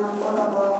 فانطلقا حتى إذا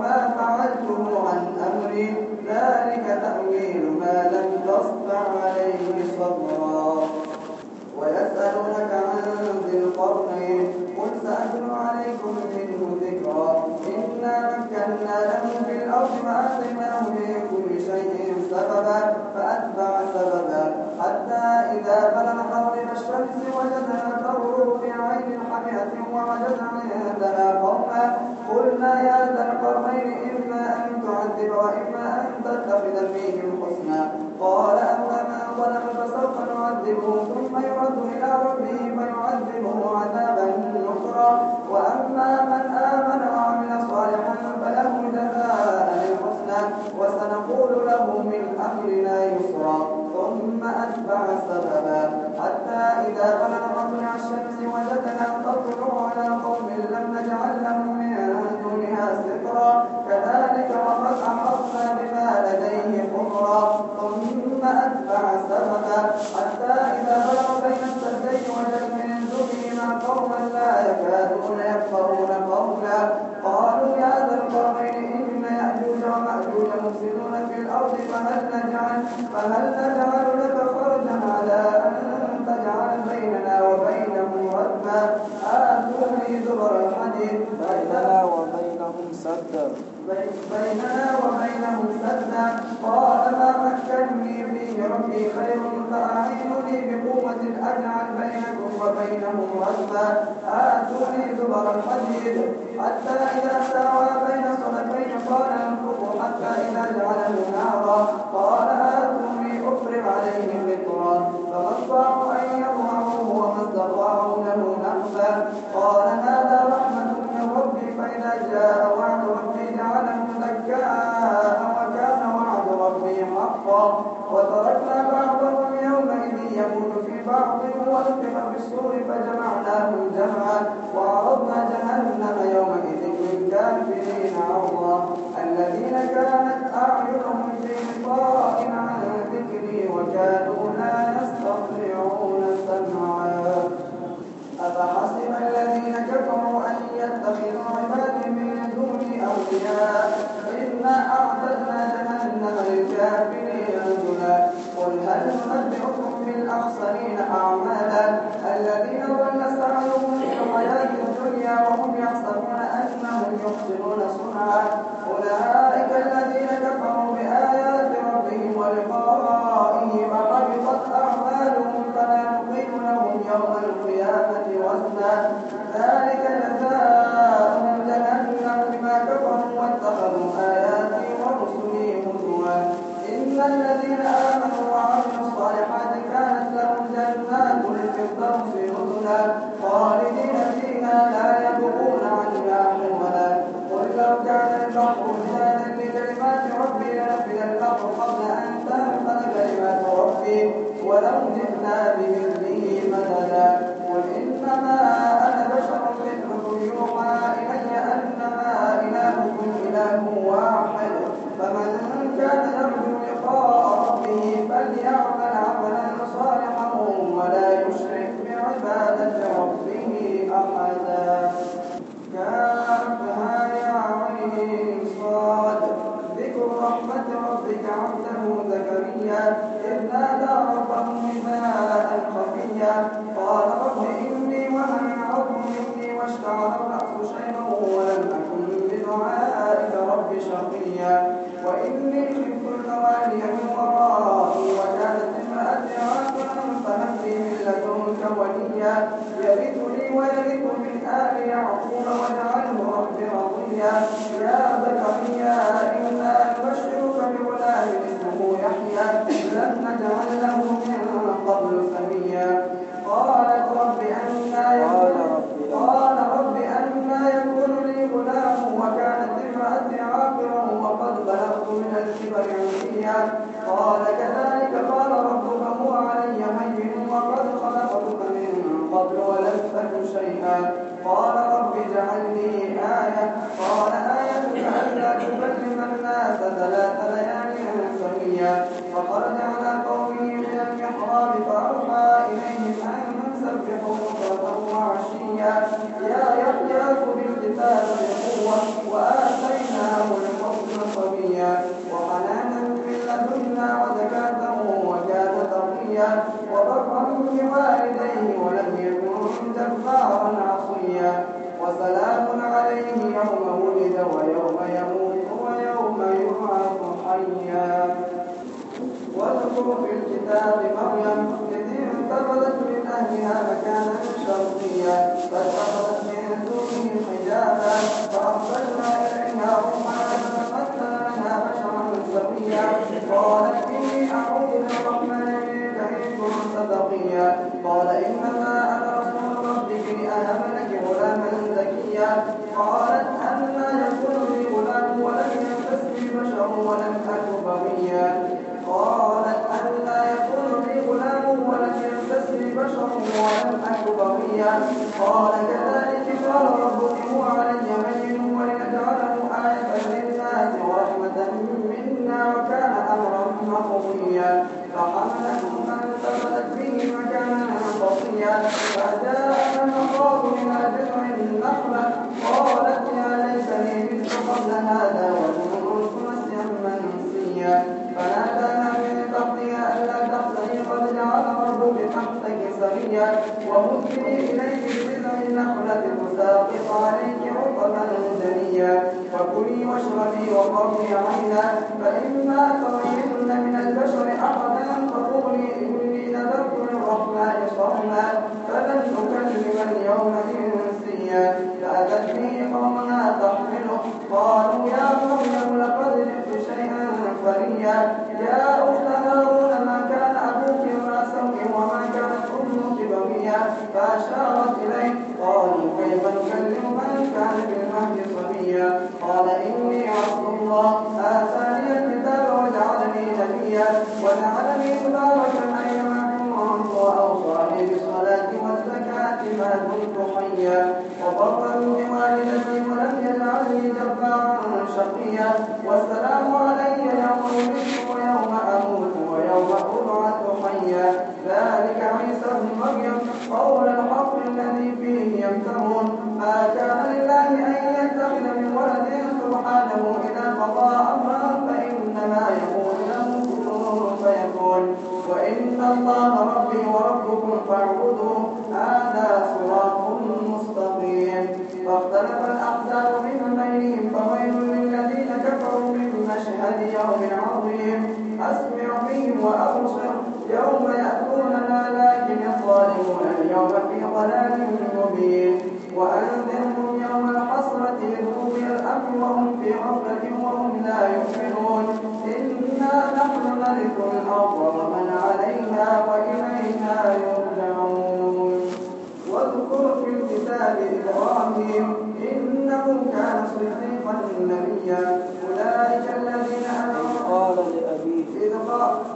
وما فعلته عن أمري ذلك تأويل ما لم تسطع عليه صبرا. ويسألونك عن ذي القرنين قل سأتلو عليكم منه ذكرا. إنا مكنا له في الأرض وآتيناه من كل شيء سببا فأتبع سببا. حتى إذا بلغ مغرب الشمس وجدها تغرب في عين حمئة ووجد عندنا قوما. قلنا يا ذا القرنين إما أن تعذب وإما فهل نجعل لك خرجا على أن تجعل بيننا وبينهم ردما آتوني زبر الحديد. بيننا وبينهم سدا. بيننا وبينهم سدا. قال ما مكني فيه ربي خير أجعل بينكم وبينهم ردما آتوني زبر الحديد حتى إذا ساوى بين صدفين قال انفقوا حتى إذا جعله نارا. قال آتوني أفرغ عليه ذكرا فما استطاعوا أن يظهروه وما استطاعوا له نقبا قال هذا رحمة من ربي فإذا جاء وعد ربي جعله دكاء وكان ربي حقا وتركنا بعضهم يومئذ يموت في بعض ونفخ في الصور فجمعناهم جمعا وعرضنا جهنم يومئذ للكافرين عرضا. الذين كانت أعينهم في غطاء عن ذكري وكانوا لا يستطيعون سمعا. أفحسب الذين كفروا أن يتخذوا عبادي من دوني أولياء؟ بالأخسرين أعمالا في الكتاب مريم إذ انتظرت من أهلها مكانا شرقيا فاتخذت من دونه حجابا فأرسلنا ولم أك بغيا قال كذلك قال ربكم علي مجد ولنجعله آية للناس ورحمة منا وكان أمرا مقضيا. تؤمني فكلي واشربي وقري عينا فإما ترين من البشر أحدا فقولي إني نذرت للرحمن صوما فلن أكلم اليوم إنسيا فأتتني قومنا تحمله قالوا يا مريم لقد جئت شيئا فريا ربا فلنبارك على وهم في غفلة وهم لا يؤمنون. إنا نحن نرث الأرض ومن عليها وإليها يرجعون. واذكر في الكتاب إبراهيم إنه كان صديقا نبيا. أولئك الذين أنعم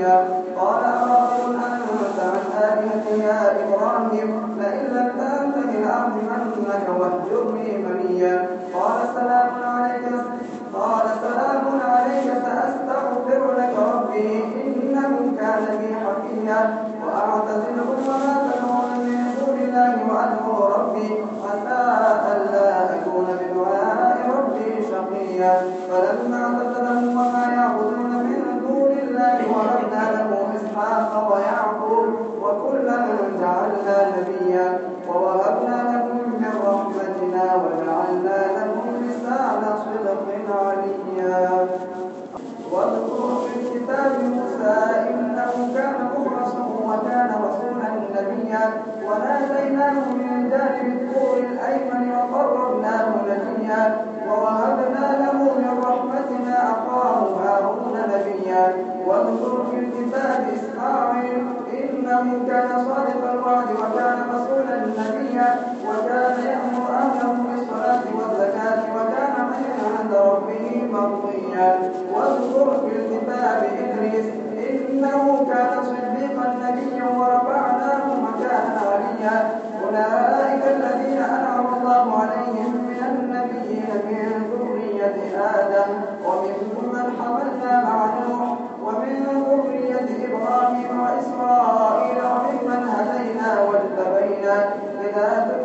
ya. Bana نبيا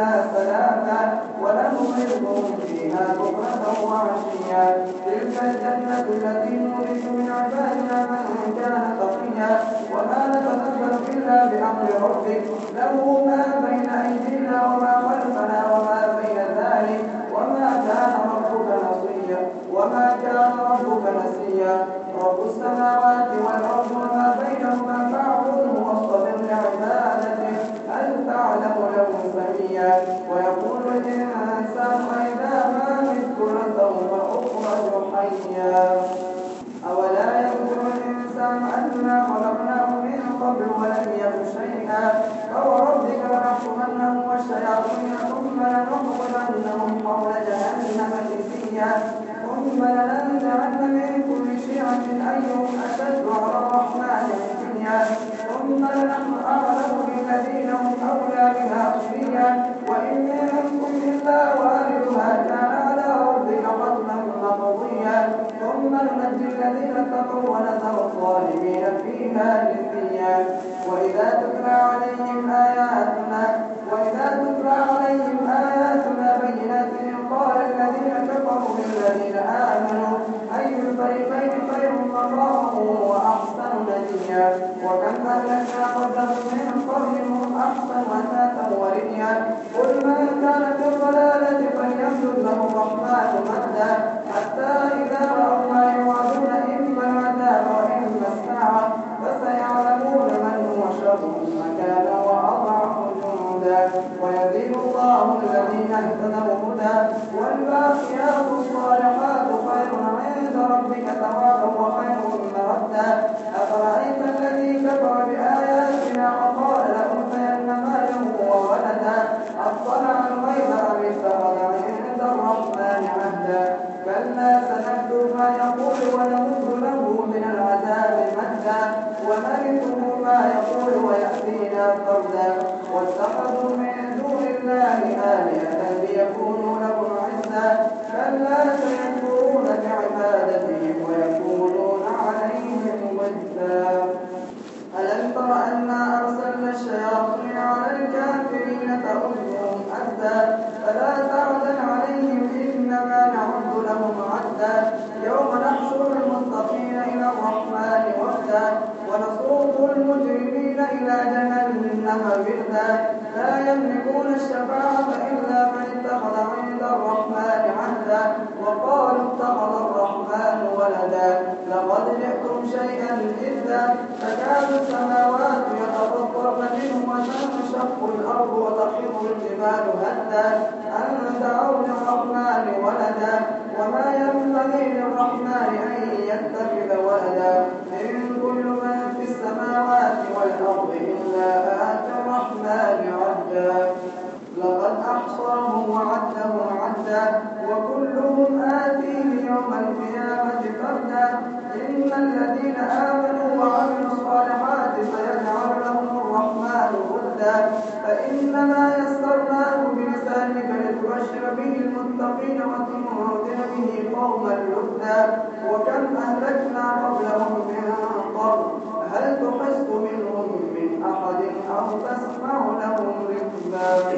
إلا سلاما ولهم رزقهم فيها بكرة وعشيا تلك الجنة التي نورث من عبادنا من كان تقيا وما نتنزل إلا بأمر ربك. له ما بين أيدينا وما خلفنا وما بين ذلك. وما كان ربك نصيا. وما كان ربك نسيا. رب السماوات والأرض وما بينهما فاعبده له سميا ويقول الإنسان إذا ما مت لسوف أخرج حيا. ثم ننجي الذين اتقوا ونذر الظالمين فيها جثيا وإذا تتلى عليهم آياتنا وإذا تتلى عليهم آياتنا بينات قال الذين كفروا للذين آمنوا أي الفريقين خير مقاما وأحسن نديا وكم أهلكنا قبلهم من قرنهم أحسن أثاثا ورئيا. قل من كان في الضلالة فليمدد له الرحمن مدا حتى إذا رأوا ما يوعدون إما العذاب وإما الساعة فسيعلمون من هو شر مكانا وأضعف جندا ويزيد الله الذين اهتدوا هدى. والباقيات عند جهنم وردا لا يملكون الشفاعة إلا من اتخذ عند الرحمن عهدا وقالوا اتخذ الرحمن ولدا. لقد جئتم شيئا إذا تكاد السماوات يتفطرن منه وتنشق الأرض وتخر الجبال هدا. أن دعوا للرحمن ولدا. وما ينبغي للرحمن أن يتخذ ولدا إن كل من في السماوات والأرض إلا آتى الرحمن عدا لقد أحصاهم وعدهم عدا وكلهم آتيه يوم القيامة فردا. إن الذين آمنوا وعملوا الصالحات سيجعل لهم الرحمن ودا فإنما يسرناه بلسانك لتبشر به للمتقين ومن به قوما لبدا وكم أهلكنا قبلهم من قرن. هل تحس منهم من أحد أو تسمع لهم رقبا